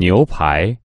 牛排。